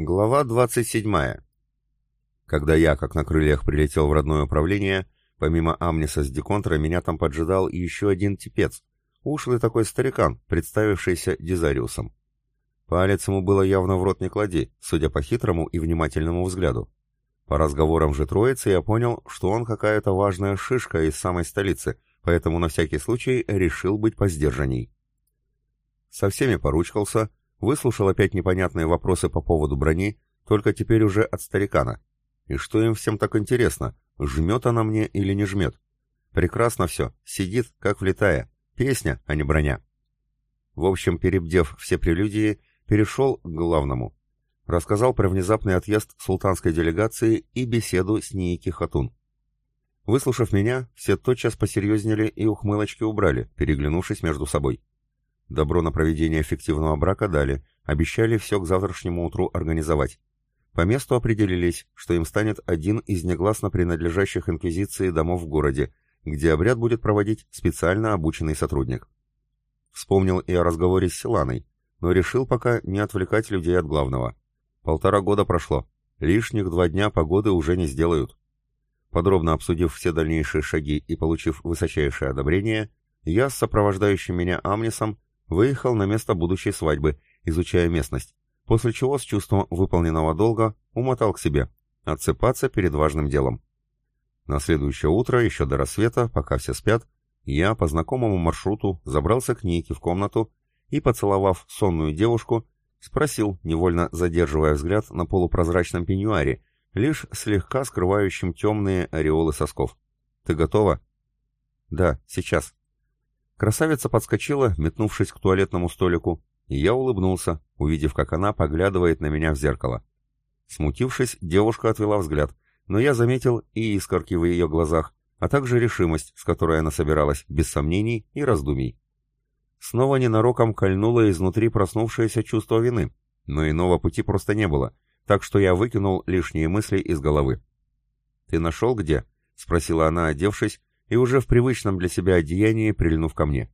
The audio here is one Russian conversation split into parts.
Глава 27. Когда я, как на крыльях, прилетел в родное управление, помимо Амниса с Деконтра, меня там поджидал еще один типец, ушлый такой старикан, представившийся Дизариусом. Палец ему было явно в рот не клади, судя по хитрому и внимательному взгляду. По разговорам же троицы я понял, что он какая-то важная шишка из самой столицы, поэтому на всякий случай решил быть поздержанней. Со всеми поручкался, Выслушал опять непонятные вопросы по поводу брони, только теперь уже от старикана. И что им всем так интересно, жмет она мне или не жмет? Прекрасно все, сидит, как влетая. Песня, а не броня. В общем, перебдев все прелюдии, перешел к главному. Рассказал про внезапный отъезд султанской делегации и беседу с Ники Хатун. Выслушав меня, все тотчас посерьезнели и ухмылочки убрали, переглянувшись между собой. Добро на проведение эффективного брака дали, обещали все к завтрашнему утру организовать. По месту определились, что им станет один из негласно принадлежащих инквизиции домов в городе, где обряд будет проводить специально обученный сотрудник. Вспомнил и о разговоре с Силаной, но решил пока не отвлекать людей от главного. Полтора года прошло, лишних два дня погоды уже не сделают. Подробно обсудив все дальнейшие шаги и получив высочайшее одобрение, я с сопровождающим меня Амнисом выехал на место будущей свадьбы, изучая местность, после чего с чувством выполненного долга умотал к себе, отсыпаться перед важным делом. На следующее утро, еще до рассвета, пока все спят, я по знакомому маршруту забрался к Нике в комнату и, поцеловав сонную девушку, спросил, невольно задерживая взгляд на полупрозрачном пеньюаре, лишь слегка скрывающем темные ореолы сосков. «Ты готова?» «Да, сейчас», Красавица подскочила, метнувшись к туалетному столику, и я улыбнулся, увидев, как она поглядывает на меня в зеркало. Смутившись, девушка отвела взгляд, но я заметил и искорки в ее глазах, а также решимость, с которой она собиралась, без сомнений и раздумий. Снова ненароком кольнуло изнутри проснувшееся чувство вины, но иного пути просто не было, так что я выкинул лишние мысли из головы. «Ты нашел где?» — спросила она, одевшись, и уже в привычном для себя одеянии прильнув ко мне.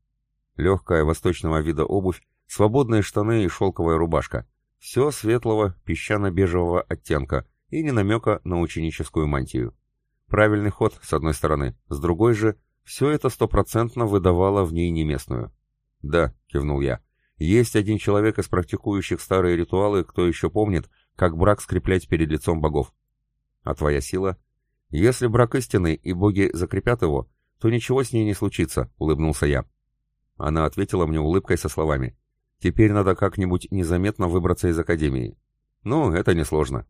Легкая восточного вида обувь, свободные штаны и шелковая рубашка. Все светлого, песчано-бежевого оттенка и не намека на ученическую мантию. Правильный ход, с одной стороны, с другой же, все это стопроцентно выдавало в ней неместную. «Да», — кивнул я, — «есть один человек из практикующих старые ритуалы, кто еще помнит, как брак скреплять перед лицом богов. А твоя сила? Если брак истинный и боги закрепят его, то ничего с ней не случится, улыбнулся я. Она ответила мне улыбкой со словами. Теперь надо как-нибудь незаметно выбраться из академии. Ну, это несложно.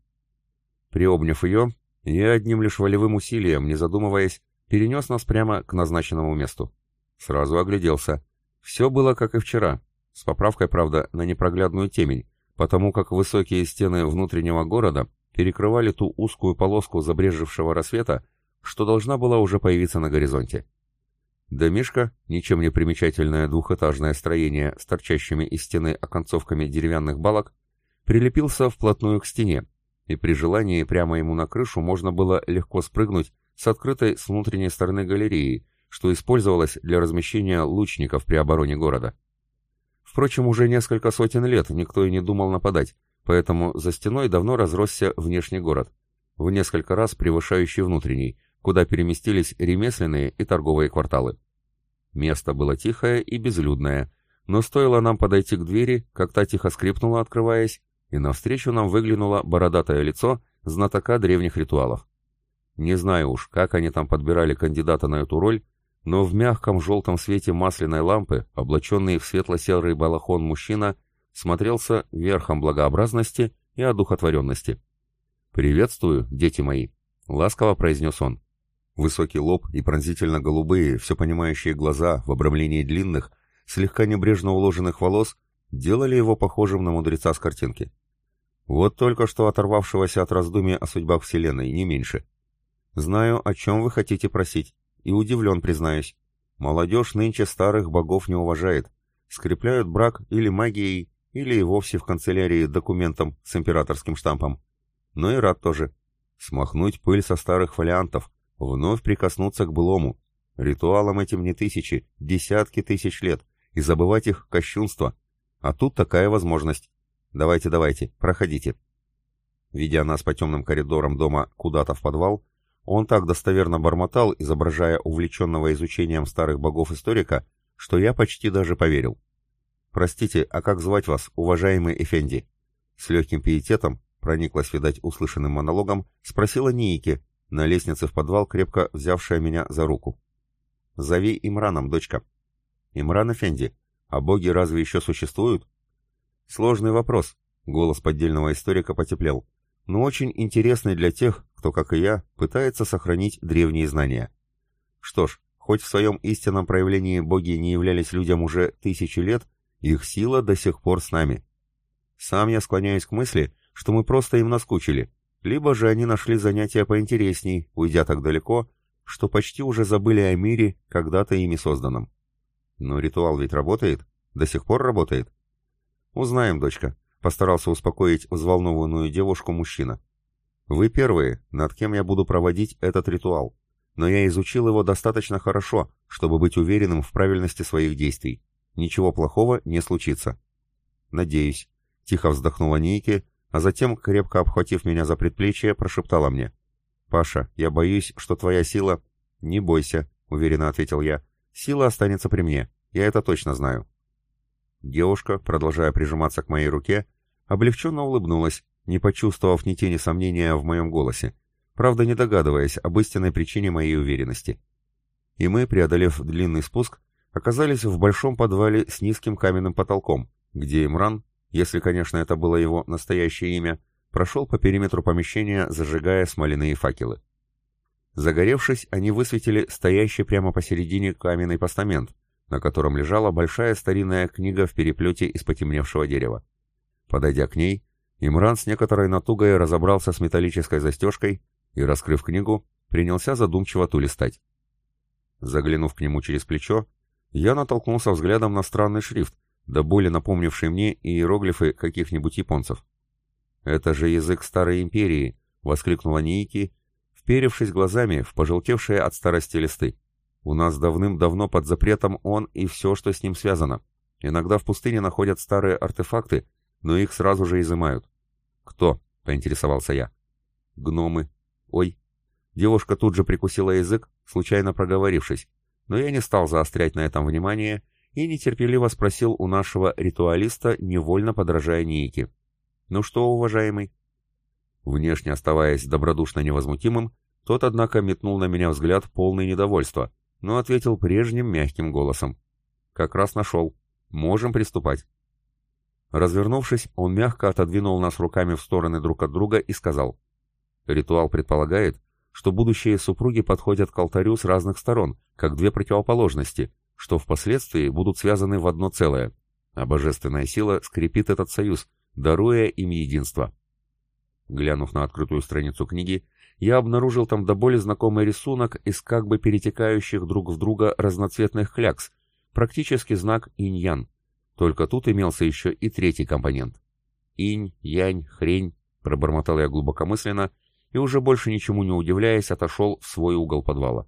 Приобняв ее, я одним лишь волевым усилием, не задумываясь, перенес нас прямо к назначенному месту. Сразу огляделся. Все было как и вчера, с поправкой, правда, на непроглядную темень, потому как высокие стены внутреннего города перекрывали ту узкую полоску забрежевшего рассвета, что должна была уже появиться на горизонте. Домишка, ничем не примечательное двухэтажное строение с торчащими из стены оконцовками деревянных балок, прилепился вплотную к стене, и при желании прямо ему на крышу можно было легко спрыгнуть с открытой с внутренней стороны галереи, что использовалось для размещения лучников при обороне города. Впрочем, уже несколько сотен лет никто и не думал нападать, поэтому за стеной давно разросся внешний город, в несколько раз превышающий внутренний, куда переместились ремесленные и торговые кварталы. Место было тихое и безлюдное, но стоило нам подойти к двери, как та тихо скрипнула, открываясь, и навстречу нам выглянуло бородатое лицо знатока древних ритуалов. Не знаю уж, как они там подбирали кандидата на эту роль, но в мягком желтом свете масляной лампы, облаченный в светло-серый балахон мужчина, смотрелся верхом благообразности и одухотворенности. «Приветствую, дети мои», — ласково произнес он. Высокий лоб и пронзительно-голубые, все понимающие глаза в обрамлении длинных, слегка небрежно уложенных волос делали его похожим на мудреца с картинки. Вот только что оторвавшегося от раздумий о судьбах Вселенной, не меньше. Знаю, о чем вы хотите просить, и удивлен, признаюсь. Молодежь нынче старых богов не уважает, скрепляют брак или магией, или и вовсе в канцелярии документом с императорским штампом. Но и рад тоже. Смахнуть пыль со старых фолиантов, вновь прикоснуться к былому. Ритуалам этим не тысячи, десятки тысяч лет, и забывать их кощунство. А тут такая возможность. Давайте, давайте, проходите. Ведя нас по темным коридорам дома куда-то в подвал, он так достоверно бормотал, изображая увлеченного изучением старых богов историка, что я почти даже поверил. «Простите, а как звать вас, уважаемый Эфенди?» С легким пиететом, прониклась, видать, услышанным монологом, спросила Ники, на лестнице в подвал, крепко взявшая меня за руку. «Зови Имраном, дочка». «Имран Эфенди, а боги разве еще существуют?» «Сложный вопрос», — голос поддельного историка потеплел, «но очень интересный для тех, кто, как и я, пытается сохранить древние знания. Что ж, хоть в своем истинном проявлении боги не являлись людям уже тысячи лет, их сила до сих пор с нами. Сам я склоняюсь к мысли, что мы просто им наскучили, либо же они нашли занятия поинтересней, уйдя так далеко, что почти уже забыли о мире, когда-то ими созданном. Но ритуал ведь работает? До сих пор работает? Узнаем, дочка. Постарался успокоить взволнованную девушку мужчина. Вы первые, над кем я буду проводить этот ритуал. Но я изучил его достаточно хорошо, чтобы быть уверенным в правильности своих действий. Ничего плохого не случится. Надеюсь. Тихо вздохнула Нейки, а затем, крепко обхватив меня за предплечье, прошептала мне. «Паша, я боюсь, что твоя сила...» «Не бойся», — уверенно ответил я. «Сила останется при мне. Я это точно знаю». Девушка, продолжая прижиматься к моей руке, облегченно улыбнулась, не почувствовав ни тени сомнения в моем голосе, правда не догадываясь об истинной причине моей уверенности. И мы, преодолев длинный спуск, оказались в большом подвале с низким каменным потолком, где Имран, если, конечно, это было его настоящее имя, прошел по периметру помещения, зажигая смоляные факелы. Загоревшись, они высветили стоящий прямо посередине каменный постамент, на котором лежала большая старинная книга в переплете из потемневшего дерева. Подойдя к ней, Имран с некоторой натугой разобрался с металлической застежкой и, раскрыв книгу, принялся задумчиво ту листать. Заглянув к нему через плечо, я натолкнулся взглядом на странный шрифт, да более напомнивший мне иероглифы каких-нибудь японцев. «Это же язык Старой Империи!» — воскликнула Ники, вперевшись глазами в пожелтевшие от старости листы. «У нас давным-давно под запретом он и все, что с ним связано. Иногда в пустыне находят старые артефакты, но их сразу же изымают». «Кто?» — поинтересовался я. «Гномы. Ой». Девушка тут же прикусила язык, случайно проговорившись, но я не стал заострять на этом внимание и нетерпеливо спросил у нашего ритуалиста, невольно подражая Нейке. «Ну что, уважаемый?» Внешне оставаясь добродушно невозмутимым, тот, однако, метнул на меня взгляд полный недовольства, но ответил прежним мягким голосом. «Как раз нашел. Можем приступать». Развернувшись, он мягко отодвинул нас руками в стороны друг от друга и сказал. «Ритуал предполагает, что будущие супруги подходят к алтарю с разных сторон, как две противоположности, что впоследствии будут связаны в одно целое, а божественная сила скрепит этот союз, даруя им единство. Глянув на открытую страницу книги, я обнаружил там до боли знакомый рисунок из как бы перетекающих друг в друга разноцветных клякс, практически знак инь-ян. Только тут имелся еще и третий компонент. «Инь, янь, хрень», — пробормотал я глубокомысленно, и уже больше ничему не удивляясь, отошел в свой угол подвала.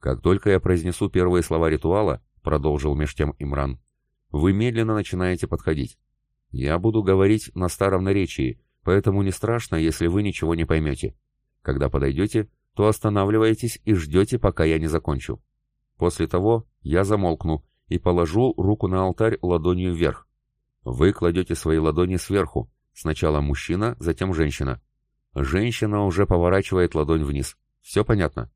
«Как только я произнесу первые слова ритуала», — продолжил меж тем Имран, — «вы медленно начинаете подходить. Я буду говорить на старом наречии, поэтому не страшно, если вы ничего не поймете. Когда подойдете, то останавливаетесь и ждете, пока я не закончу. После того я замолкну и положу руку на алтарь ладонью вверх. Вы кладете свои ладони сверху, сначала мужчина, затем женщина. Женщина уже поворачивает ладонь вниз. Все понятно?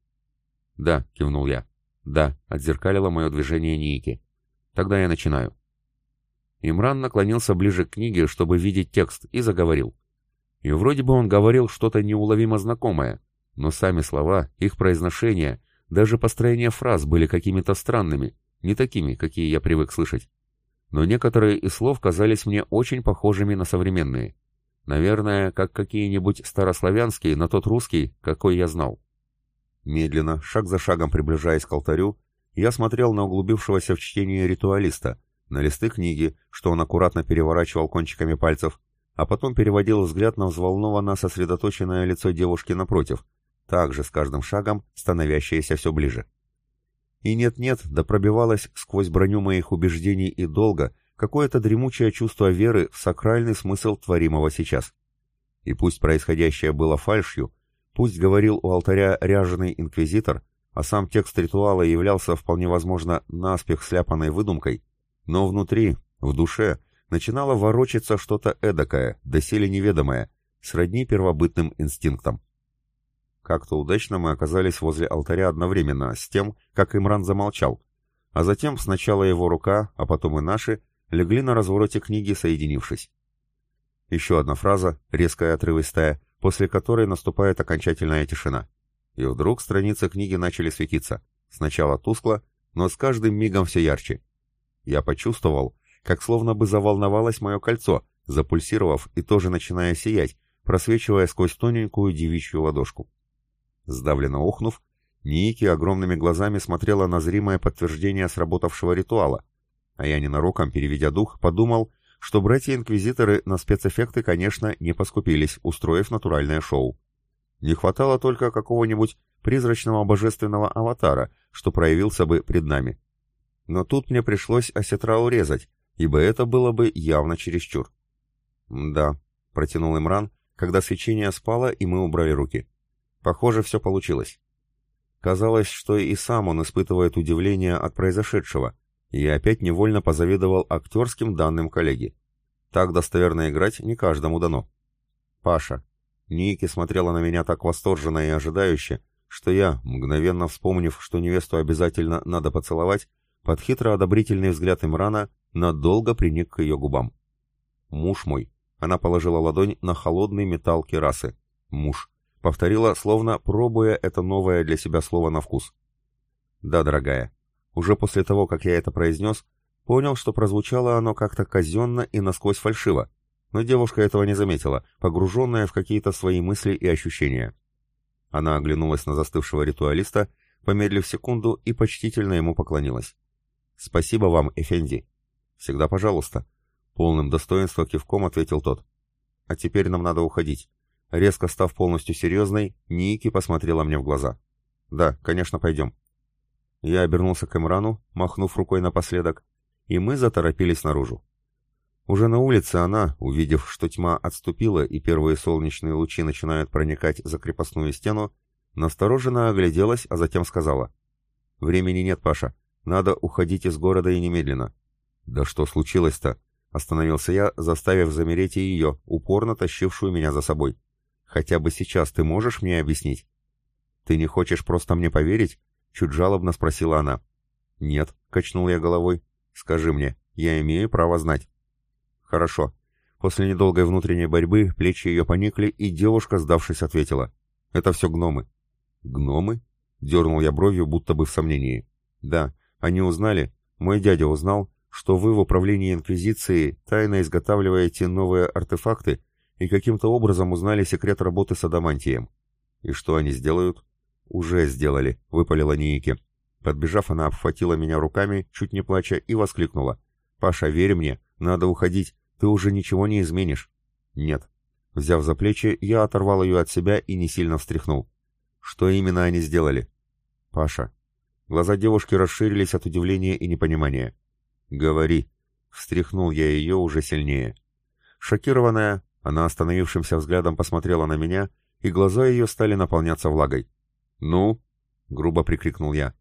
Да, кивнул я. Да, отзеркалило мое движение Ники. Тогда я начинаю. Имран наклонился ближе к книге, чтобы видеть текст, и заговорил. И вроде бы он говорил что-то неуловимо знакомое, но сами слова, их произношение, даже построение фраз были какими-то странными, не такими, какие я привык слышать. Но некоторые из слов казались мне очень похожими на современные. Наверное, как какие-нибудь старославянские на тот русский, какой я знал. Медленно, шаг за шагом приближаясь к алтарю, я смотрел на углубившегося в чтение ритуалиста, на листы книги, что он аккуратно переворачивал кончиками пальцев, а потом переводил взгляд на взволнованно сосредоточенное лицо девушки напротив, также с каждым шагом становящееся все ближе. И нет-нет, да пробивалось сквозь броню моих убеждений и долга какое-то дремучее чувство веры в сакральный смысл творимого сейчас. И пусть происходящее было фальшью, пусть говорил у алтаря ряженый инквизитор, а сам текст ритуала являлся вполне возможно наспех сляпанной выдумкой, но внутри, в душе, начинало ворочаться что-то эдакое, доселе неведомое, сродни первобытным инстинктам. Как-то удачно мы оказались возле алтаря одновременно с тем, как Имран замолчал, а затем сначала его рука, а потом и наши, легли на развороте книги, соединившись. Еще одна фраза, резкая отрывистая, после которой наступает окончательная тишина. И вдруг страницы книги начали светиться. Сначала тускло, но с каждым мигом все ярче. Я почувствовал, как словно бы заволновалось мое кольцо, запульсировав и тоже начиная сиять, просвечивая сквозь тоненькую девичью ладошку. Сдавленно ухнув, Ники огромными глазами смотрела на зримое подтверждение сработавшего ритуала, а я ненароком, переведя дух, подумал, что братья-инквизиторы на спецэффекты, конечно, не поскупились, устроив натуральное шоу. Не хватало только какого-нибудь призрачного божественного аватара, что проявился бы пред нами. Но тут мне пришлось осетра урезать, ибо это было бы явно чересчур. «Да», — протянул Имран, когда свечение спало, и мы убрали руки. «Похоже, все получилось». Казалось, что и сам он испытывает удивление от произошедшего, я опять невольно позавидовал актерским данным коллеги. Так достоверно играть не каждому дано. «Паша». Ники смотрела на меня так восторженно и ожидающе, что я, мгновенно вспомнив, что невесту обязательно надо поцеловать, под хитро-одобрительный взгляд Имрана надолго приник к ее губам. «Муж мой», — она положила ладонь на холодный металл керасы. «Муж», — повторила, словно пробуя это новое для себя слово на вкус. «Да, дорогая». Уже после того, как я это произнес, понял, что прозвучало оно как-то казенно и насквозь фальшиво, но девушка этого не заметила, погруженная в какие-то свои мысли и ощущения. Она оглянулась на застывшего ритуалиста, помедлив секунду и почтительно ему поклонилась. «Спасибо вам, Эфенди», «Всегда пожалуйста», — полным достоинства кивком ответил тот. «А теперь нам надо уходить». Резко став полностью серьезной, Ники посмотрела мне в глаза. «Да, конечно, пойдем». Я обернулся к Эмрану, махнув рукой напоследок, и мы заторопились наружу. Уже на улице она, увидев, что тьма отступила и первые солнечные лучи начинают проникать за крепостную стену, настороженно огляделась, а затем сказала. «Времени нет, Паша. Надо уходить из города и немедленно. «Да что случилось-то?» — остановился я, заставив замереть и ее, упорно тащившую меня за собой. «Хотя бы сейчас ты можешь мне объяснить?» «Ты не хочешь просто мне поверить?» — чуть жалобно спросила она. «Нет», — качнул я головой. «Скажи мне, я имею право знать». «Хорошо». После недолгой внутренней борьбы плечи ее поникли, и девушка, сдавшись, ответила. «Это все гномы». «Гномы?» — дернул я бровью, будто бы в сомнении. «Да, они узнали, мой дядя узнал, что вы в управлении Инквизиции тайно изготавливаете новые артефакты и каким-то образом узнали секрет работы с адамантием. И что они сделают? Уже сделали, выпалила Ники. Подбежав, она обхватила меня руками, чуть не плача, и воскликнула. «Паша, верь мне, надо уходить, ты уже ничего не изменишь». «Нет». Взяв за плечи, я оторвал ее от себя и не сильно встряхнул. «Что именно они сделали?» «Паша». Глаза девушки расширились от удивления и непонимания. «Говори!» — встряхнул я ее уже сильнее. Шокированная, она остановившимся взглядом посмотрела на меня, и глаза ее стали наполняться влагой. «Ну?» — грубо прикрикнул я.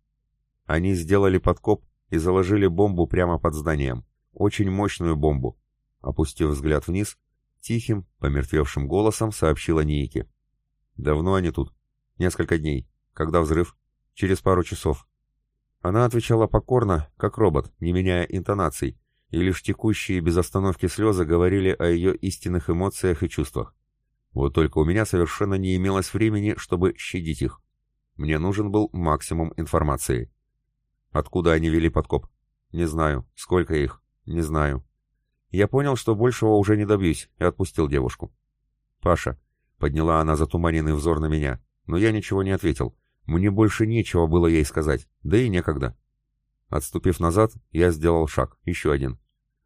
Они сделали подкоп и заложили бомбу прямо под зданием. Очень мощную бомбу. Опустив взгляд вниз, тихим, помертвевшим голосом сообщила Ники. «Давно они тут?» «Несколько дней. Когда взрыв?» «Через пару часов. Она отвечала покорно, как робот, не меняя интонаций, и лишь текущие без остановки слезы говорили о ее истинных эмоциях и чувствах. Вот только у меня совершенно не имелось времени, чтобы щадить их. Мне нужен был максимум информации. Откуда они вели подкоп? Не знаю. Сколько их? Не знаю. Я понял, что большего уже не добьюсь, и отпустил девушку. «Паша», — подняла она затуманенный взор на меня, но я ничего не ответил, мне больше нечего было ей сказать, да и некогда. Отступив назад, я сделал шаг, еще один.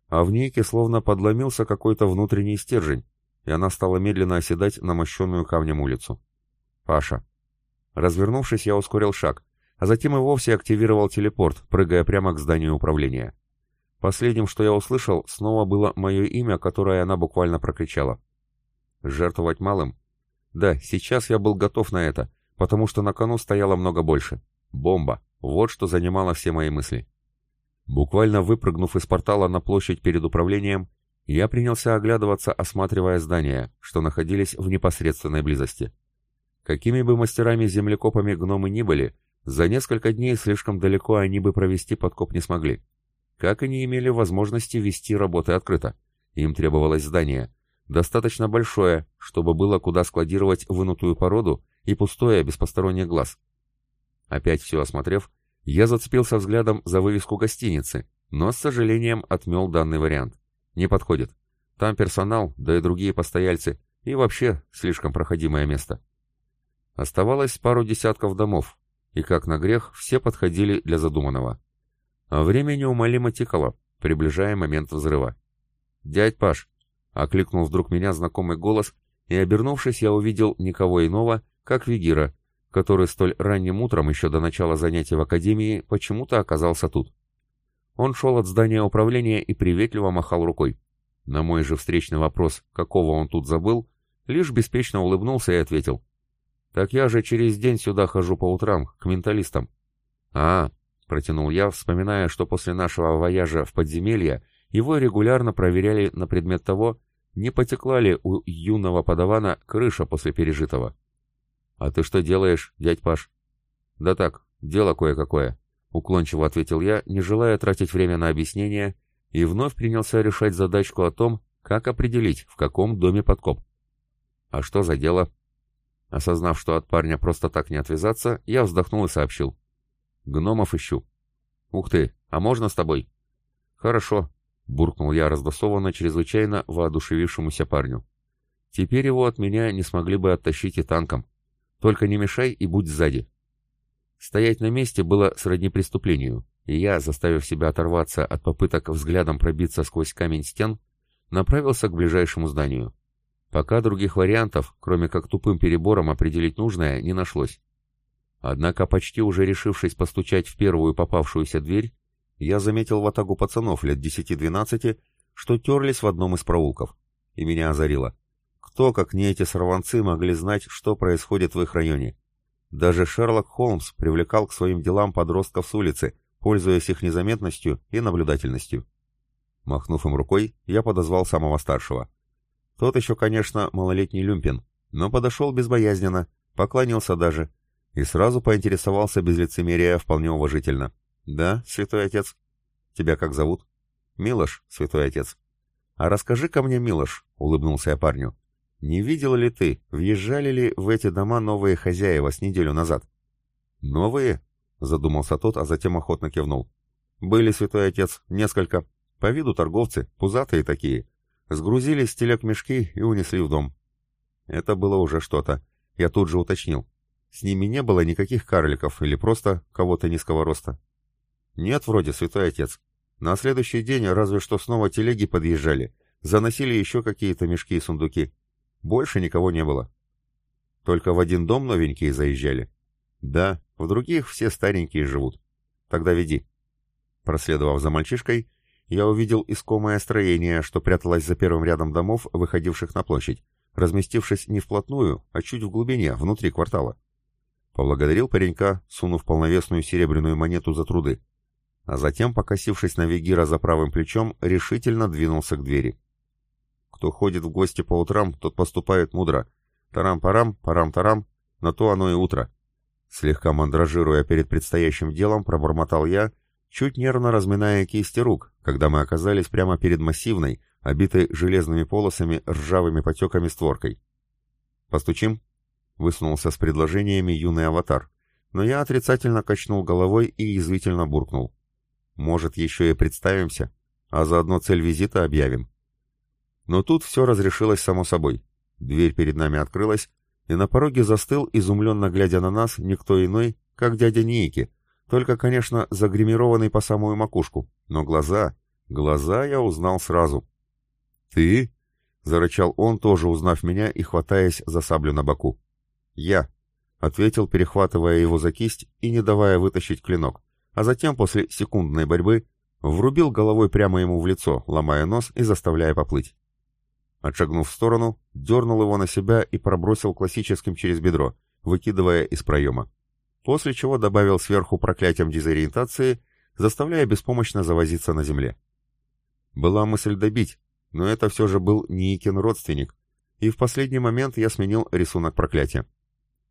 А в нейке словно подломился какой-то внутренний стержень, и она стала медленно оседать на мощенную камнем улицу. «Паша». Развернувшись, я ускорил шаг, а затем и вовсе активировал телепорт, прыгая прямо к зданию управления. Последним, что я услышал, снова было мое имя, которое она буквально прокричала. Жертвовать малым? Да, сейчас я был готов на это, потому что на кону стояло много больше. Бомба. Вот что занимало все мои мысли. Буквально выпрыгнув из портала на площадь перед управлением, я принялся оглядываться, осматривая здания, что находились в непосредственной близости. Какими бы мастерами-землекопами гномы ни были, за несколько дней слишком далеко они бы провести подкоп не смогли. Как и не имели возможности вести работы открыто. Им требовалось здание, достаточно большое, чтобы было куда складировать вынутую породу и пустое без посторонних глаз. Опять все осмотрев, я зацепился взглядом за вывеску гостиницы, но с сожалением отмел данный вариант. Не подходит. Там персонал, да и другие постояльцы, и вообще слишком проходимое место. Оставалось пару десятков домов, и как на грех, все подходили для задуманного. А время неумолимо тикало, приближая момент взрыва. «Дядь Паш!» — окликнул вдруг меня знакомый голос, и, обернувшись, я увидел никого иного, как Вигира, который столь ранним утром, еще до начала занятий в академии, почему-то оказался тут. Он шел от здания управления и приветливо махал рукой. На мой же встречный вопрос, какого он тут забыл, лишь беспечно улыбнулся и ответил. «Так я же через день сюда хожу по утрам, к менталистам». «А, — протянул я, вспоминая, что после нашего вояжа в подземелье его регулярно проверяли на предмет того, не потекла ли у юного подавана крыша после пережитого. «А ты что делаешь, дядь Паш?» «Да так, дело кое-какое», — уклончиво ответил я, не желая тратить время на объяснение, и вновь принялся решать задачку о том, как определить, в каком доме подкоп. «А что за дело?» Осознав, что от парня просто так не отвязаться, я вздохнул и сообщил. Гномов ищу. Ух ты, а можно с тобой? Хорошо, буркнул я раздосованно чрезвычайно воодушевившемуся парню. Теперь его от меня не смогли бы оттащить и танком. Только не мешай и будь сзади. Стоять на месте было сродни преступлению, и я, заставив себя оторваться от попыток взглядом пробиться сквозь камень стен, направился к ближайшему зданию. Пока других вариантов, кроме как тупым перебором определить нужное, не нашлось. Однако, почти уже решившись постучать в первую попавшуюся дверь, я заметил в атаку пацанов лет 10-12, что терлись в одном из проулков. И меня озарило. Кто, как не эти сорванцы, могли знать, что происходит в их районе? Даже Шерлок Холмс привлекал к своим делам подростков с улицы, пользуясь их незаметностью и наблюдательностью. Махнув им рукой, я подозвал самого старшего. Тот еще, конечно, малолетний люмпин, но подошел безбоязненно, поклонился даже, и сразу поинтересовался без лицемерия вполне уважительно. «Да, святой отец. Тебя как зовут?» «Милош, святой отец». «А расскажи-ка мне, Милош», — улыбнулся я парню, — «не видел ли ты, въезжали ли в эти дома новые хозяева с неделю назад?» «Новые?» — задумался тот, а затем охотно кивнул. «Были, святой отец, несколько. По виду торговцы, пузатые такие. Сгрузили с телег мешки и унесли в дом». Это было уже что-то. Я тут же уточнил. С ними не было никаких карликов или просто кого-то низкого роста. Нет, вроде, святой отец. На следующий день разве что снова телеги подъезжали, заносили еще какие-то мешки и сундуки. Больше никого не было. Только в один дом новенькие заезжали. Да, в других все старенькие живут. Тогда веди. Проследовав за мальчишкой, я увидел искомое строение, что пряталось за первым рядом домов, выходивших на площадь, разместившись не вплотную, а чуть в глубине, внутри квартала. Поблагодарил паренька, сунув полновесную серебряную монету за труды. А затем, покосившись на Вегира за правым плечом, решительно двинулся к двери. Кто ходит в гости по утрам, тот поступает мудро. Тарам-парам, парам-тарам, на то оно и утро. Слегка мандражируя перед предстоящим делом, пробормотал я, чуть нервно разминая кисти рук, когда мы оказались прямо перед массивной, обитой железными полосами, ржавыми потеками створкой. «Постучим?» Высунулся с предложениями юный аватар, но я отрицательно качнул головой и язвительно буркнул. Может, еще и представимся, а заодно цель визита объявим. Но тут все разрешилось само собой. Дверь перед нами открылась, и на пороге застыл, изумленно глядя на нас, никто иной, как дядя Нейки, только, конечно, загримированный по самую макушку, но глаза, глаза я узнал сразу. «Ты?» — зарычал он, тоже узнав меня и хватаясь за саблю на боку. «Я», — ответил, перехватывая его за кисть и не давая вытащить клинок, а затем, после секундной борьбы, врубил головой прямо ему в лицо, ломая нос и заставляя поплыть. Отшагнув в сторону, дернул его на себя и пробросил классическим через бедро, выкидывая из проема. После чего добавил сверху проклятием дезориентации, заставляя беспомощно завозиться на земле. Была мысль добить, но это все же был Никин родственник, и в последний момент я сменил рисунок проклятия.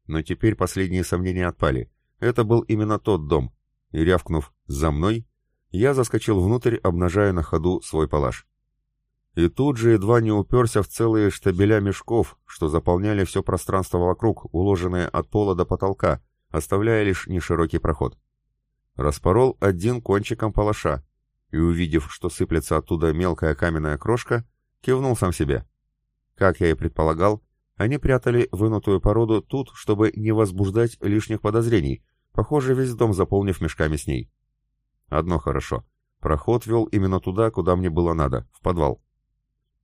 Но теперь последние сомнения отпали. Это был именно тот дом, и рявкнув «за мной», я заскочил внутрь, обнажая на ходу свой палаш. И тут же едва не уперся в целые штабеля мешков, что заполняли все пространство вокруг, уложенные от пола до потолка, оставляя лишь неширокий проход. Распорол один кончиком палаша, и, увидев, что сыплется оттуда мелкая каменная крошка, кивнул сам себе. Как я и предполагал, они прятали вынутую породу тут, чтобы не возбуждать лишних подозрений, похоже, весь дом заполнив мешками с ней. Одно хорошо. Проход вел именно туда, куда мне было надо, в подвал.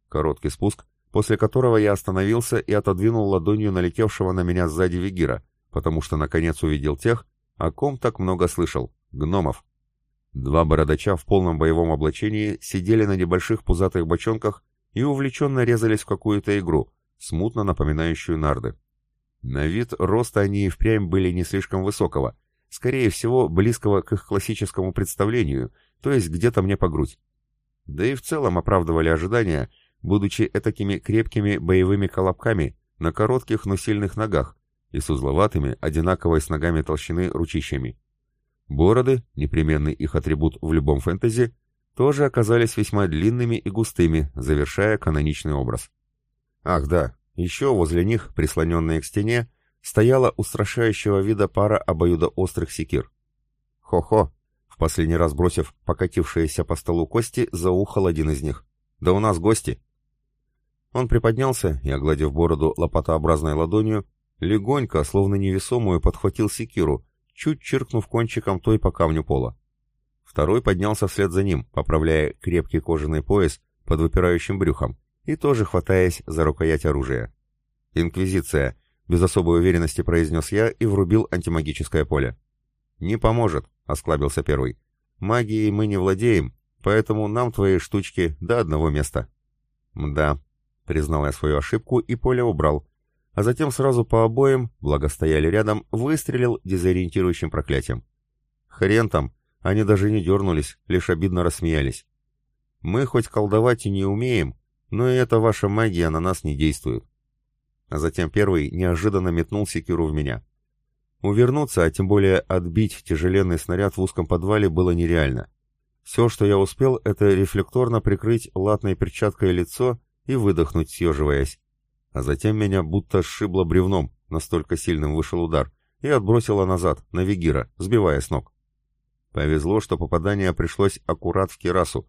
Короткий спуск, после которого я остановился и отодвинул ладонью налетевшего на меня сзади Вегира, потому что наконец увидел тех, о ком так много слышал — гномов. Два бородача в полном боевом облачении сидели на небольших пузатых бочонках и увлеченно резались в какую-то игру, смутно напоминающую нарды. На вид роста они и впрямь были не слишком высокого, скорее всего, близкого к их классическому представлению, то есть где-то мне по грудь. Да и в целом оправдывали ожидания, будучи этакими крепкими боевыми колобками на коротких, но сильных ногах и с узловатыми, одинаковой с ногами толщины ручищами. Бороды, непременный их атрибут в любом фэнтези, тоже оказались весьма длинными и густыми, завершая каноничный образ. Ах да, еще возле них, прислоненная к стене, стояла устрашающего вида пара обоюдоострых секир. «Хо-хо!» — в последний раз бросив покатившиеся по столу кости, заухал один из них. «Да у нас гости!» Он приподнялся и, огладив бороду лопатообразной ладонью, легонько, словно невесомую, подхватил секиру, чуть чиркнув кончиком той по камню пола. Второй поднялся вслед за ним, поправляя крепкий кожаный пояс под выпирающим брюхом и тоже хватаясь за рукоять оружия. «Инквизиция», — без особой уверенности произнес я и врубил антимагическое поле. «Не поможет», — осклабился первый. «Магией мы не владеем, поэтому нам твои штучки до одного места». «Мда», — признал я свою ошибку и поле убрал, а затем сразу по обоим, благо стояли рядом, выстрелил дезориентирующим проклятием. Хрен там, они даже не дернулись, лишь обидно рассмеялись. Мы хоть колдовать и не умеем, но и эта ваша магия на нас не действует. А затем первый неожиданно метнул секиру в меня. Увернуться, а тем более отбить тяжеленный снаряд в узком подвале было нереально. Все, что я успел, это рефлекторно прикрыть латной перчаткой лицо и выдохнуть, съеживаясь а затем меня будто сшибло бревном, настолько сильным вышел удар, и отбросило назад, на Вегира, сбивая с ног. Повезло, что попадание пришлось аккурат в кирасу.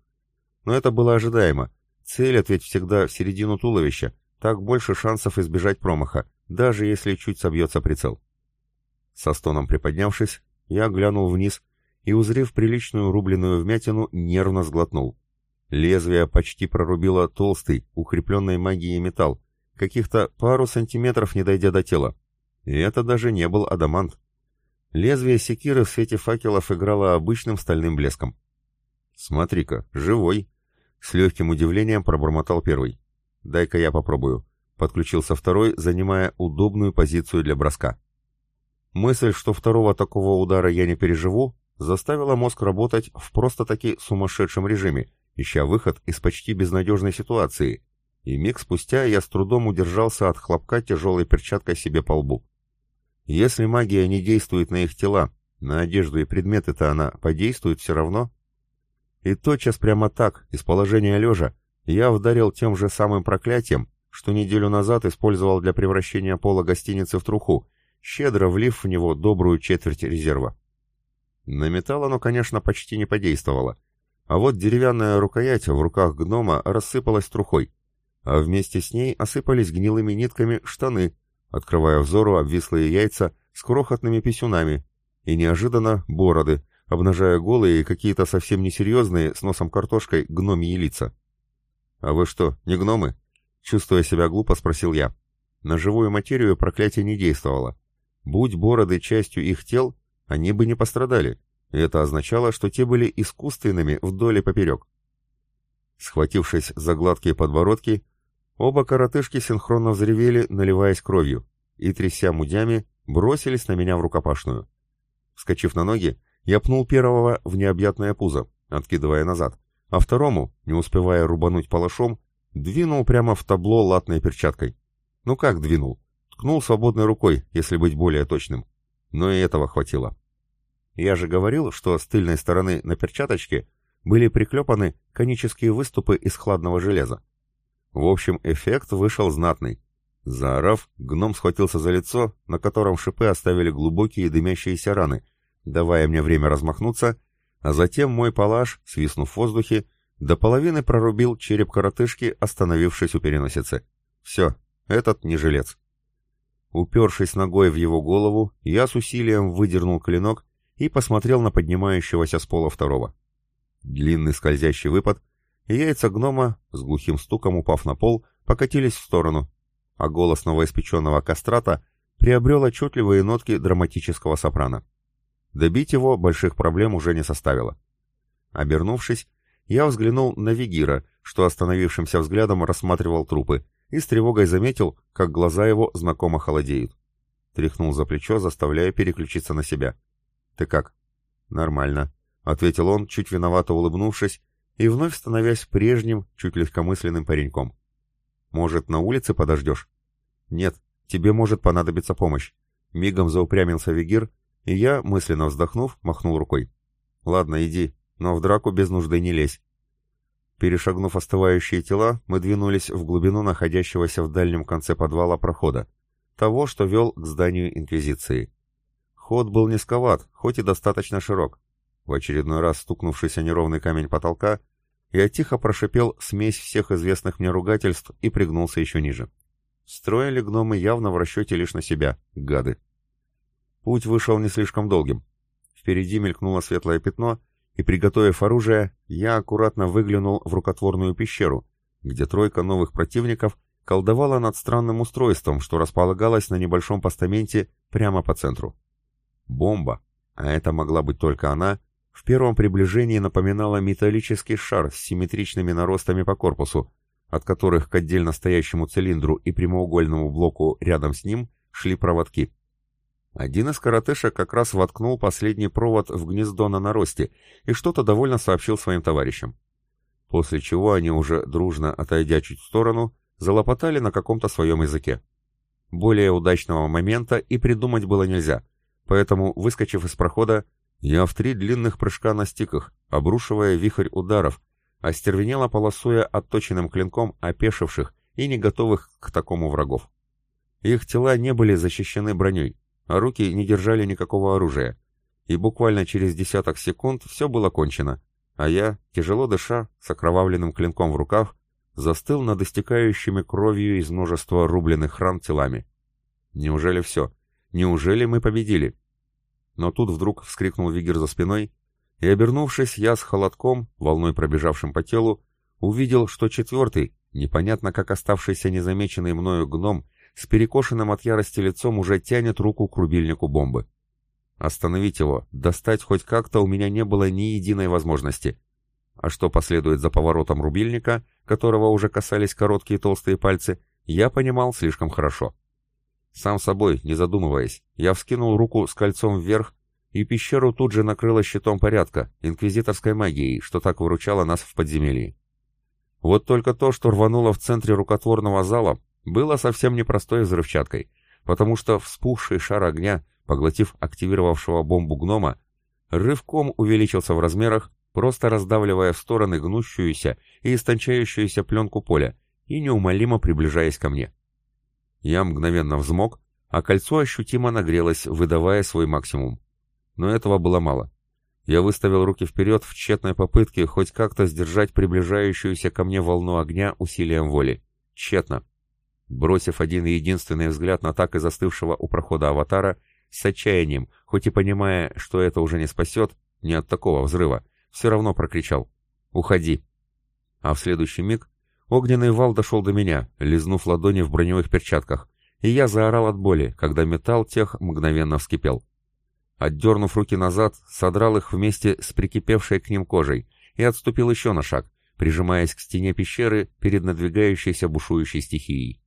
Но это было ожидаемо. Цель ведь всегда в середину туловища, так больше шансов избежать промаха, даже если чуть собьется прицел. Со стоном приподнявшись, я глянул вниз и, узрев приличную рубленную вмятину, нервно сглотнул. Лезвие почти прорубило толстый, укрепленной магией металл, каких-то пару сантиметров не дойдя до тела. И это даже не был адамант. Лезвие секиры в свете факелов играло обычным стальным блеском. «Смотри-ка, живой!» С легким удивлением пробормотал первый. «Дай-ка я попробую», — подключился второй, занимая удобную позицию для броска. Мысль, что второго такого удара я не переживу, заставила мозг работать в просто-таки сумасшедшем режиме, ища выход из почти безнадежной ситуации, и миг спустя я с трудом удержался от хлопка тяжелой перчаткой себе по лбу. Если магия не действует на их тела, на одежду и предметы-то она подействует все равно. И тотчас прямо так, из положения лежа, я вдарил тем же самым проклятием, что неделю назад использовал для превращения пола гостиницы в труху, щедро влив в него добрую четверть резерва. На металл оно, конечно, почти не подействовало, а вот деревянная рукоять в руках гнома рассыпалась трухой, а вместе с ней осыпались гнилыми нитками штаны, открывая взору обвислые яйца с крохотными писюнами, и неожиданно бороды, обнажая голые какие-то совсем несерьезные, с носом картошкой, гномьи лица. «А вы что, не гномы?» Чувствуя себя глупо, спросил я. На живую материю проклятие не действовало. Будь бороды частью их тел, они бы не пострадали, и это означало, что те были искусственными вдоль и поперек. Схватившись за гладкие подбородки, Оба коротышки синхронно взревели, наливаясь кровью, и, тряся мудями, бросились на меня в рукопашную. Вскочив на ноги, я пнул первого в необъятное пузо, откидывая назад, а второму, не успевая рубануть палашом, двинул прямо в табло латной перчаткой. Ну как двинул? Ткнул свободной рукой, если быть более точным. Но и этого хватило. Я же говорил, что с тыльной стороны на перчаточке были приклепаны конические выступы из хладного железа. В общем, эффект вышел знатный. Заорав, гном схватился за лицо, на котором шипы оставили глубокие дымящиеся раны, давая мне время размахнуться, а затем мой палаш, свистнув в воздухе, до половины прорубил череп коротышки, остановившись у переносицы. Все, этот не жилец. Упершись ногой в его голову, я с усилием выдернул клинок и посмотрел на поднимающегося с пола второго. Длинный скользящий выпад, яйца гнома, с глухим стуком упав на пол, покатились в сторону, а голос новоиспеченного кастрата приобрел отчетливые нотки драматического сопрано. Добить его больших проблем уже не составило. Обернувшись, я взглянул на Вигира, что остановившимся взглядом рассматривал трупы, и с тревогой заметил, как глаза его знакомо холодеют. Тряхнул за плечо, заставляя переключиться на себя. «Ты как?» «Нормально», — ответил он, чуть виновато улыбнувшись, и вновь становясь прежним, чуть легкомысленным пареньком. «Может, на улице подождешь?» «Нет, тебе может понадобиться помощь». Мигом заупрямился Вигир, и я, мысленно вздохнув, махнул рукой. «Ладно, иди, но в драку без нужды не лезь». Перешагнув остывающие тела, мы двинулись в глубину находящегося в дальнем конце подвала прохода, того, что вел к зданию Инквизиции. Ход был низковат, хоть и достаточно широк. В очередной раз стукнувшись о неровный камень потолка, я тихо прошипел смесь всех известных мне ругательств и пригнулся еще ниже. Строили гномы явно в расчете лишь на себя, гады. Путь вышел не слишком долгим. Впереди мелькнуло светлое пятно, и, приготовив оружие, я аккуратно выглянул в рукотворную пещеру, где тройка новых противников колдовала над странным устройством, что располагалось на небольшом постаменте прямо по центру. Бомба, а это могла быть только она, в первом приближении напоминала металлический шар с симметричными наростами по корпусу, от которых к отдельно стоящему цилиндру и прямоугольному блоку рядом с ним шли проводки. Один из коротышек как раз воткнул последний провод в гнездо на наросте и что-то довольно сообщил своим товарищам. После чего они уже, дружно отойдя чуть в сторону, залопотали на каком-то своем языке. Более удачного момента и придумать было нельзя, Поэтому, выскочив из прохода, я в три длинных прыжка настиг их, обрушивая вихрь ударов, остервенело полосуя отточенным клинком опешивших и не готовых к такому врагов. Их тела не были защищены броней, а руки не держали никакого оружия. И буквально через десяток секунд все было кончено, а я, тяжело дыша, с окровавленным клинком в руках, застыл над истекающими кровью из множества рубленных ран телами. Неужели все? Неужели мы победили? Но тут вдруг вскрикнул Вигер за спиной, и, обернувшись, я с холодком, волной пробежавшим по телу, увидел, что четвертый, непонятно как оставшийся незамеченный мною гном, с перекошенным от ярости лицом уже тянет руку к рубильнику бомбы. Остановить его, достать хоть как-то у меня не было ни единой возможности. А что последует за поворотом рубильника, которого уже касались короткие толстые пальцы, я понимал слишком хорошо. Сам собой, не задумываясь, я вскинул руку с кольцом вверх, и пещеру тут же накрыло щитом порядка, инквизиторской магией, что так выручало нас в подземелье. Вот только то, что рвануло в центре рукотворного зала, было совсем непростой взрывчаткой, потому что вспухший шар огня, поглотив активировавшего бомбу гнома, рывком увеличился в размерах, просто раздавливая в стороны гнущуюся и истончающуюся пленку поля и неумолимо приближаясь ко мне. Я мгновенно взмок, а кольцо ощутимо нагрелось, выдавая свой максимум. Но этого было мало. Я выставил руки вперед в тщетной попытке хоть как-то сдержать приближающуюся ко мне волну огня усилием воли. Тщетно. Бросив один единственный взгляд на так и застывшего у прохода аватара, с отчаянием, хоть и понимая, что это уже не спасет, не от такого взрыва, все равно прокричал «Уходи!». А в следующий миг Огненный вал дошел до меня, лизнув ладони в броневых перчатках, и я заорал от боли, когда металл тех мгновенно вскипел. Отдернув руки назад, содрал их вместе с прикипевшей к ним кожей и отступил еще на шаг, прижимаясь к стене пещеры перед надвигающейся бушующей стихией.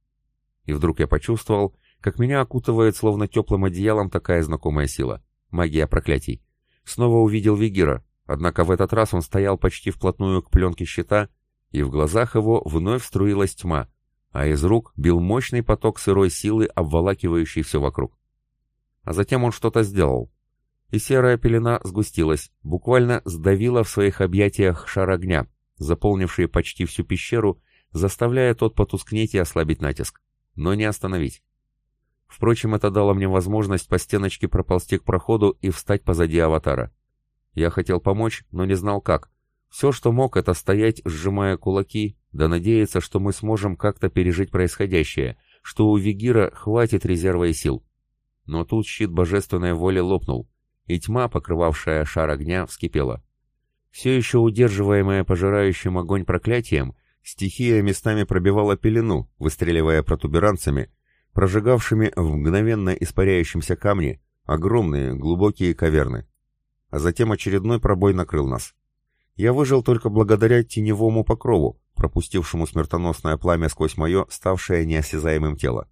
И вдруг я почувствовал, как меня окутывает словно теплым одеялом такая знакомая сила — магия проклятий. Снова увидел Вигира, однако в этот раз он стоял почти вплотную к пленке щита, и в глазах его вновь струилась тьма, а из рук бил мощный поток сырой силы, обволакивающий все вокруг. А затем он что-то сделал, и серая пелена сгустилась, буквально сдавила в своих объятиях шар огня, заполнивший почти всю пещеру, заставляя тот потускнеть и ослабить натиск, но не остановить. Впрочем, это дало мне возможность по стеночке проползти к проходу и встать позади аватара. Я хотел помочь, но не знал как. Все, что мог, это стоять, сжимая кулаки, да надеяться, что мы сможем как-то пережить происходящее, что у Вигира хватит резерва и сил. Но тут щит божественной воли лопнул, и тьма, покрывавшая шар огня, вскипела. Все еще удерживаемая пожирающим огонь проклятием, стихия местами пробивала пелену, выстреливая протуберанцами, прожигавшими в мгновенно испаряющемся камне огромные глубокие каверны. А затем очередной пробой накрыл нас. Я выжил только благодаря теневому покрову, пропустившему смертоносное пламя сквозь мое, ставшее неосязаемым тело.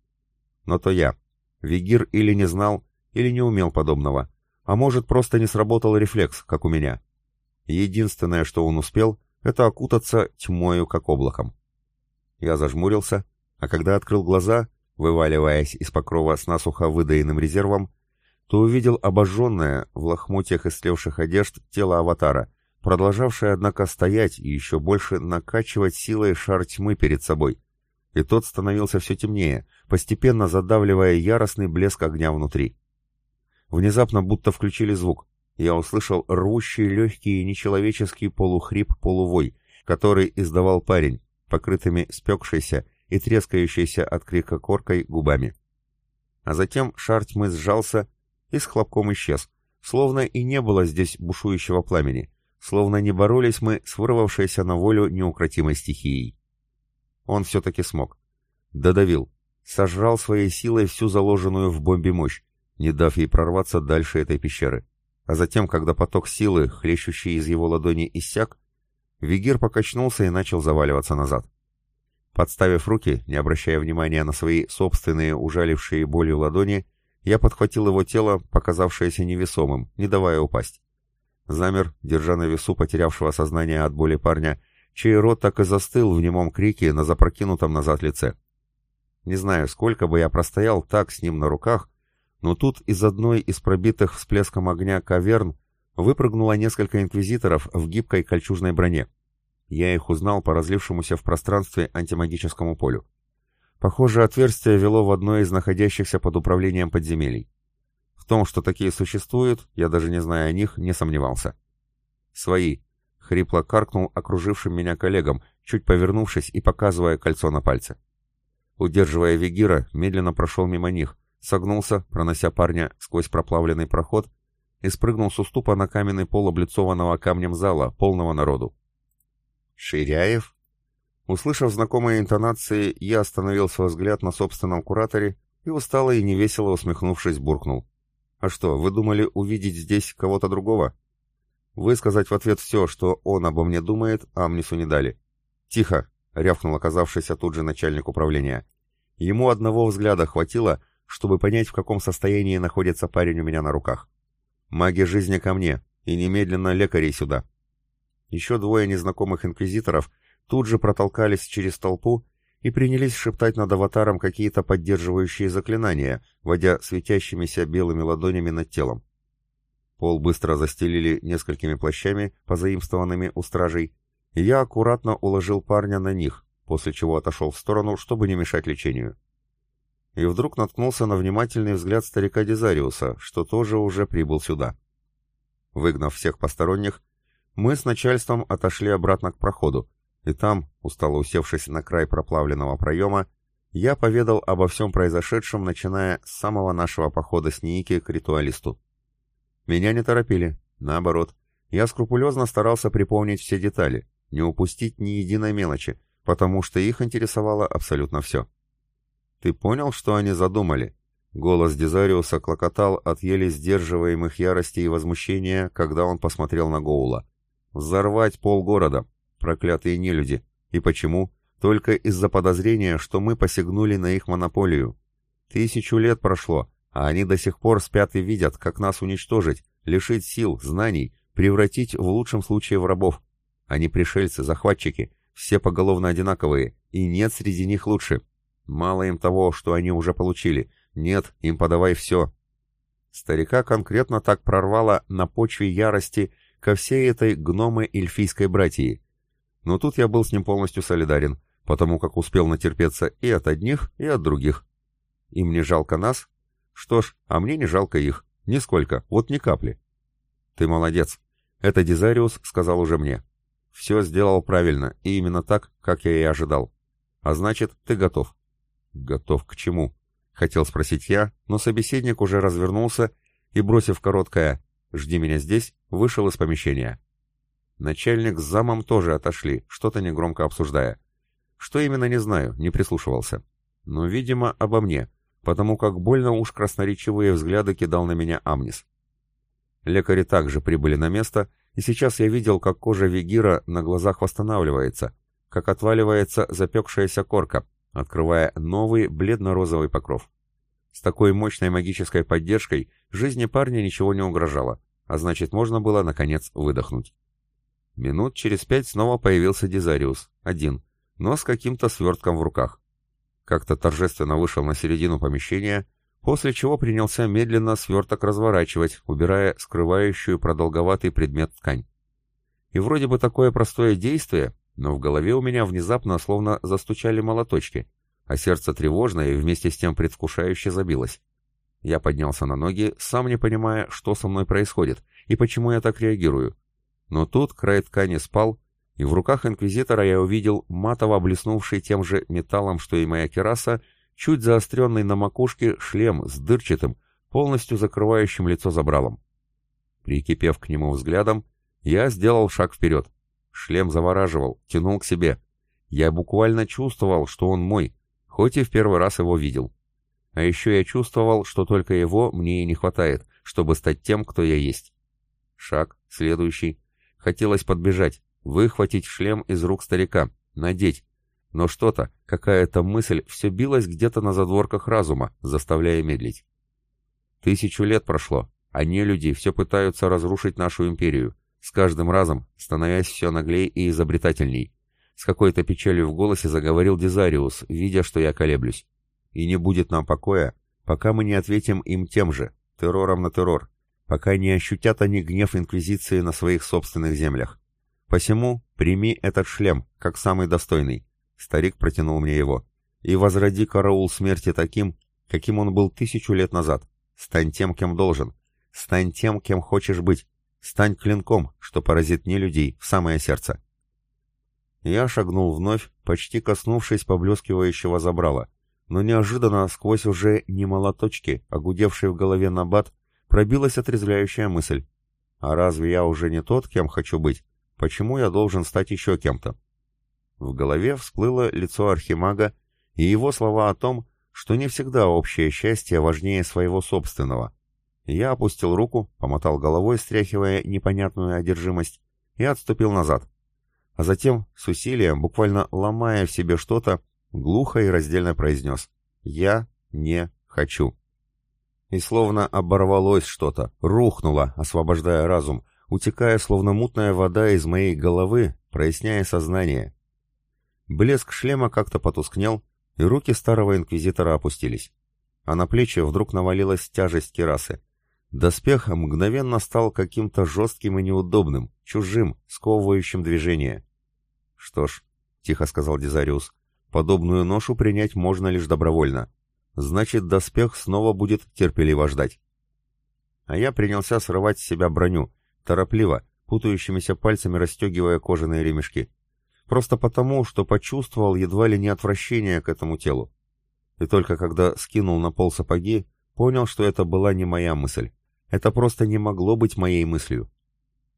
Но то я. Вигир или не знал, или не умел подобного, а может, просто не сработал рефлекс, как у меня. Единственное, что он успел, это окутаться тьмою, как облаком. Я зажмурился, а когда открыл глаза, вываливаясь из покрова с насухо выдаенным резервом, то увидел обожженное в лохмотьях истлевших одежд тело аватара, продолжавшее, однако, стоять и еще больше накачивать силой шар тьмы перед собой. И тот становился все темнее, постепенно задавливая яростный блеск огня внутри. Внезапно будто включили звук. Я услышал рвущий легкий нечеловеческий полухрип-полувой, который издавал парень, покрытыми спекшейся и трескающейся от крика коркой губами. А затем шар тьмы сжался и с хлопком исчез, словно и не было здесь бушующего пламени, словно не боролись мы с вырвавшейся на волю неукротимой стихией. Он все-таки смог. Додавил, сожрал своей силой всю заложенную в бомбе мощь, не дав ей прорваться дальше этой пещеры. А затем, когда поток силы, хлещущий из его ладони, иссяк, Вигир покачнулся и начал заваливаться назад. Подставив руки, не обращая внимания на свои собственные ужалившие болью ладони, я подхватил его тело, показавшееся невесомым, не давая упасть. Замер, держа на весу потерявшего сознание от боли парня, чей рот так и застыл в немом крике на запрокинутом назад лице. Не знаю, сколько бы я простоял так с ним на руках, но тут из одной из пробитых всплеском огня каверн выпрыгнуло несколько инквизиторов в гибкой кольчужной броне. Я их узнал по разлившемуся в пространстве антимагическому полю. Похоже, отверстие вело в одно из находящихся под управлением подземелий. Том, что такие существуют, я даже не зная о них, не сомневался. «Свои!» — хрипло каркнул окружившим меня коллегам, чуть повернувшись и показывая кольцо на пальце. Удерживая Вигира, медленно прошел мимо них, согнулся, пронося парня сквозь проплавленный проход, и спрыгнул с уступа на каменный пол облицованного камнем зала, полного народу. «Ширяев?» Услышав знакомые интонации, я остановил свой взгляд на собственном кураторе и устало и невесело усмехнувшись буркнул. «А что, вы думали увидеть здесь кого-то другого?» Высказать в ответ все, что он обо мне думает, Амнису не дали. «Тихо!» — рявкнул оказавшийся тут же начальник управления. Ему одного взгляда хватило, чтобы понять, в каком состоянии находится парень у меня на руках. Маги жизни ко мне, и немедленно лекарей сюда. Еще двое незнакомых инквизиторов тут же протолкались через толпу и принялись шептать над аватаром какие-то поддерживающие заклинания, водя светящимися белыми ладонями над телом. Пол быстро застелили несколькими плащами, позаимствованными у стражей, и я аккуратно уложил парня на них, после чего отошел в сторону, чтобы не мешать лечению и вдруг наткнулся на внимательный взгляд старика Дезариуса, что тоже уже прибыл сюда. Выгнав всех посторонних, мы с начальством отошли обратно к проходу, и там, устало усевшись на край проплавленного проема, я поведал обо всем произошедшем, начиная с самого нашего похода с Ники к ритуалисту. Меня не торопили, наоборот. Я скрупулезно старался припомнить все детали, не упустить ни единой мелочи, потому что их интересовало абсолютно все. «Ты понял, что они задумали?» Голос Дезариуса клокотал от еле сдерживаемых ярости и возмущения, когда он посмотрел на Гоула. «Взорвать полгорода. Проклятые нелюди. И почему? Только из-за подозрения, что мы посягнули на их монополию. Тысячу лет прошло, а они до сих пор спят и видят, как нас уничтожить, лишить сил, знаний, превратить в лучшем случае в рабов. Они пришельцы, захватчики, все поголовно одинаковые, и нет среди них лучше. Мало им того, что они уже получили. Нет, им подавай все. Старика конкретно так прорвало на почве ярости ко всей этой гномы-эльфийской братьи. Но тут я был с ним полностью солидарен, потому как успел натерпеться и от одних, и от других. Им не жалко нас? Что ж, а мне не жалко их. Нисколько, вот ни капли. Ты молодец. Это Дизариус сказал уже мне. Все сделал правильно, и именно так, как я и ожидал. А значит, ты готов. Готов к чему? Хотел спросить я, но собеседник уже развернулся и, бросив короткое «Жди меня здесь», вышел из помещения. Начальник с замом тоже отошли, что-то негромко обсуждая. Что именно, не знаю, не прислушивался. Но, видимо, обо мне, потому как больно уж красноречивые взгляды кидал на меня Амнис. Лекари также прибыли на место, и сейчас я видел, как кожа Вегира на глазах восстанавливается, как отваливается запекшаяся корка, открывая новый бледно-розовый покров. С такой мощной магической поддержкой жизни парня ничего не угрожало, а значит можно было, наконец, выдохнуть. Минут через пять снова появился Дизариус, один, но с каким-то свертком в руках. Как-то торжественно вышел на середину помещения, после чего принялся медленно сверток разворачивать, убирая скрывающую продолговатый предмет ткань. И вроде бы такое простое действие, но в голове у меня внезапно словно застучали молоточки, а сердце тревожно и вместе с тем предвкушающе забилось. Я поднялся на ноги, сам не понимая, что со мной происходит и почему я так реагирую. Но тут край ткани спал, и в руках инквизитора я увидел матово блеснувший тем же металлом, что и моя кераса, чуть заостренный на макушке шлем с дырчатым, полностью закрывающим лицо забралом. Прикипев к нему взглядом, я сделал шаг вперед. Шлем завораживал, тянул к себе. Я буквально чувствовал, что он мой, хоть и в первый раз его видел. А еще я чувствовал, что только его мне и не хватает, чтобы стать тем, кто я есть. Шаг, следующий. Хотелось подбежать, выхватить шлем из рук старика, надеть. Но что-то, какая-то мысль все билась где-то на задворках разума, заставляя медлить. Тысячу лет прошло, а не люди все пытаются разрушить нашу империю с каждым разом становясь все наглей и изобретательней. С какой-то печалью в голосе заговорил Дизариус, видя, что я колеблюсь. И не будет нам покоя, пока мы не ответим им тем же, террором на террор, пока не ощутят они гнев Инквизиции на своих собственных землях. Посему прими этот шлем, как самый достойный. Старик протянул мне его. И возроди караул смерти таким, каким он был тысячу лет назад. Стань тем, кем должен. Стань тем, кем хочешь быть. Стань клинком, что поразит не людей, в самое сердце. Я шагнул вновь, почти коснувшись поблескивающего забрала, но неожиданно сквозь уже не молоточки, а гудевший в голове набат, пробилась отрезвляющая мысль. А разве я уже не тот, кем хочу быть? Почему я должен стать еще кем-то? В голове всплыло лицо архимага и его слова о том, что не всегда общее счастье важнее своего собственного, я опустил руку, помотал головой, стряхивая непонятную одержимость, и отступил назад. А затем, с усилием, буквально ломая в себе что-то, глухо и раздельно произнес «Я не хочу». И словно оборвалось что-то, рухнуло, освобождая разум, утекая, словно мутная вода из моей головы, проясняя сознание. Блеск шлема как-то потускнел, и руки старого инквизитора опустились. А на плечи вдруг навалилась тяжесть керасы. Доспех мгновенно стал каким-то жестким и неудобным, чужим, сковывающим движение. «Что ж», — тихо сказал Дизариус, — «подобную ношу принять можно лишь добровольно. Значит, доспех снова будет терпеливо ждать». А я принялся срывать с себя броню, торопливо, путающимися пальцами расстегивая кожаные ремешки. Просто потому, что почувствовал едва ли не отвращение к этому телу. И только когда скинул на пол сапоги, понял, что это была не моя мысль. Это просто не могло быть моей мыслью.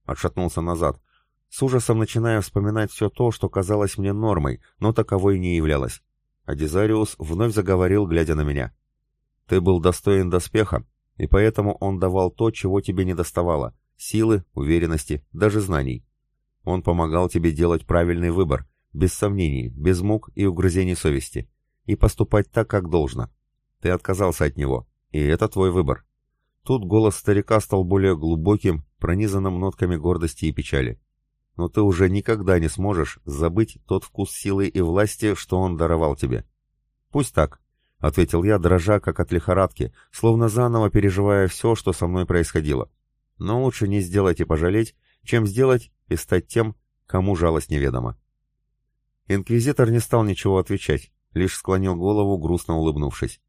Отшатнулся назад, с ужасом начиная вспоминать все то, что казалось мне нормой, но таковой не являлось. А Дизариус вновь заговорил, глядя на меня. «Ты был достоин доспеха, и поэтому он давал то, чего тебе не доставало — силы, уверенности, даже знаний. Он помогал тебе делать правильный выбор, без сомнений, без мук и угрызений совести, и поступать так, как должно. Ты отказался от него, и это твой выбор. Тут голос старика стал более глубоким, пронизанным нотками гордости и печали. Но ты уже никогда не сможешь забыть тот вкус силы и власти, что он даровал тебе. Пусть так, — ответил я, дрожа, как от лихорадки, словно заново переживая все, что со мной происходило. Но лучше не сделать и пожалеть, чем сделать и стать тем, кому жалость неведома. Инквизитор не стал ничего отвечать, лишь склонил голову, грустно улыбнувшись.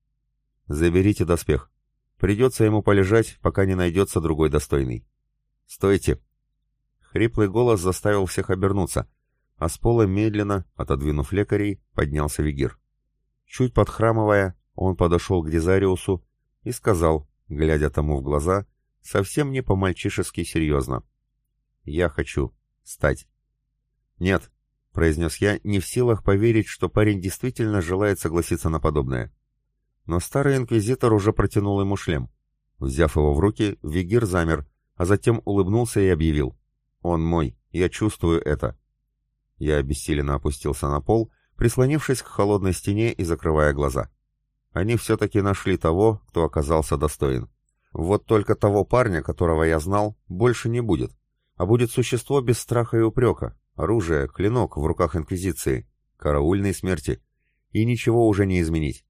«Заберите доспех. Придется ему полежать, пока не найдется другой достойный». «Стойте!» Хриплый голос заставил всех обернуться, а с пола медленно, отодвинув лекарей, поднялся Вигир. Чуть подхрамывая, он подошел к Дезариусу и сказал, глядя тому в глаза, совсем не по-мальчишески серьезно. «Я хочу стать». «Нет», — произнес я, не в силах поверить, что парень действительно желает согласиться на подобное. Но старый инквизитор уже протянул ему шлем. Взяв его в руки, Вигир замер, а затем улыбнулся и объявил. «Он мой, я чувствую это». Я обессиленно опустился на пол, прислонившись к холодной стене и закрывая глаза. Они все-таки нашли того, кто оказался достоин. Вот только того парня, которого я знал, больше не будет, а будет существо без страха и упрека, оружие, клинок в руках Инквизиции, караульной смерти, и ничего уже не изменить.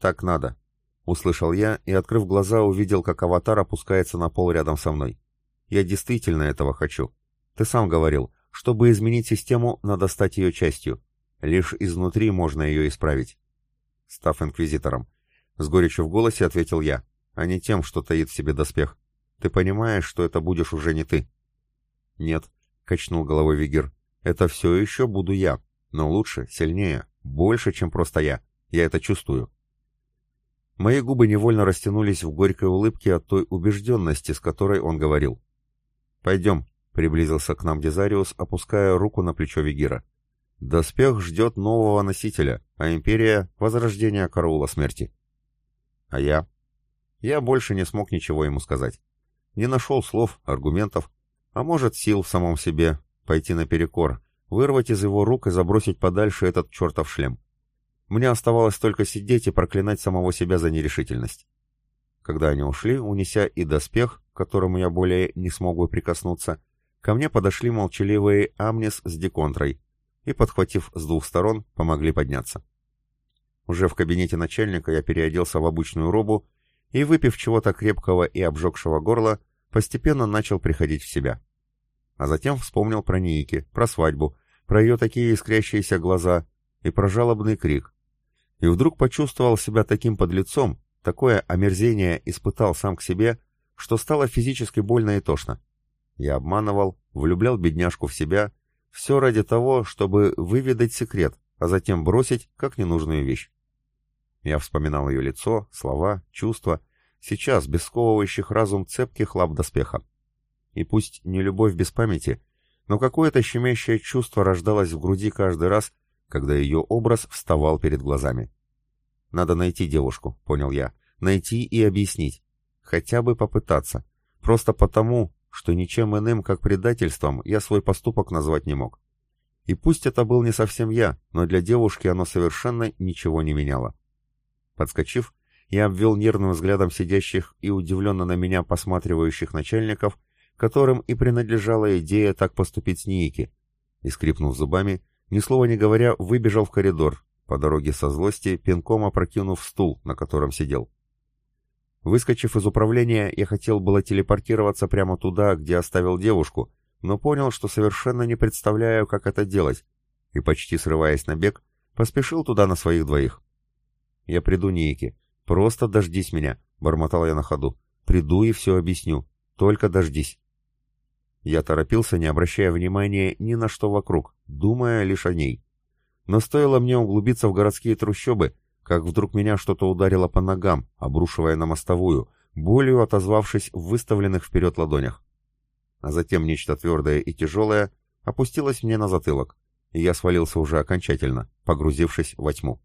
«Так надо», — услышал я и, открыв глаза, увидел, как аватар опускается на пол рядом со мной. «Я действительно этого хочу. Ты сам говорил, чтобы изменить систему, надо стать ее частью. Лишь изнутри можно ее исправить». Став инквизитором, с горечью в голосе ответил я, а не тем, что таит в себе доспех. «Ты понимаешь, что это будешь уже не ты?» «Нет», — качнул головой Вигир, — «это все еще буду я, но лучше, сильнее, больше, чем просто я. Я это чувствую». Мои губы невольно растянулись в горькой улыбке от той убежденности, с которой он говорил. «Пойдем», — приблизился к нам Дезариус, опуская руку на плечо Вигира. «Доспех ждет нового носителя, а Империя — возрождения караула смерти». «А я?» Я больше не смог ничего ему сказать. Не нашел слов, аргументов, а может, сил в самом себе пойти наперекор, вырвать из его рук и забросить подальше этот чертов шлем. Мне оставалось только сидеть и проклинать самого себя за нерешительность. Когда они ушли, унеся и доспех, к которому я более не смог бы прикоснуться, ко мне подошли молчаливые Амнис с Деконтрой и, подхватив с двух сторон, помогли подняться. Уже в кабинете начальника я переоделся в обычную робу и, выпив чего-то крепкого и обжегшего горла, постепенно начал приходить в себя. А затем вспомнил про Ники, про свадьбу, про ее такие искрящиеся глаза и про жалобный крик, и вдруг почувствовал себя таким подлецом, такое омерзение испытал сам к себе, что стало физически больно и тошно. Я обманывал, влюблял бедняжку в себя, все ради того, чтобы выведать секрет, а затем бросить, как ненужную вещь. Я вспоминал ее лицо, слова, чувства, сейчас без сковывающих разум цепких лап доспеха. И пусть не любовь без памяти, но какое-то щемящее чувство рождалось в груди каждый раз, когда ее образ вставал перед глазами. Надо найти девушку, понял я. Найти и объяснить. Хотя бы попытаться. Просто потому, что ничем иным, как предательством, я свой поступок назвать не мог. И пусть это был не совсем я, но для девушки оно совершенно ничего не меняло. Подскочив, я обвел нервным взглядом сидящих и удивленно на меня посматривающих начальников, которым и принадлежала идея так поступить с Ники, и, скрипнув зубами, ни слова не говоря, выбежал в коридор, по дороге со злости, пинком опрокинув стул, на котором сидел. Выскочив из управления, я хотел было телепортироваться прямо туда, где оставил девушку, но понял, что совершенно не представляю, как это делать, и, почти срываясь на бег, поспешил туда на своих двоих. «Я приду, Нейки. Просто дождись меня», — бормотал я на ходу. «Приду и все объясню. Только дождись». Я торопился, не обращая внимания ни на что вокруг, думая лишь о ней. Но стоило мне углубиться в городские трущобы, как вдруг меня что-то ударило по ногам, обрушивая на мостовую, болью отозвавшись в выставленных вперед ладонях. А затем нечто твердое и тяжелое опустилось мне на затылок, и я свалился уже окончательно, погрузившись во тьму.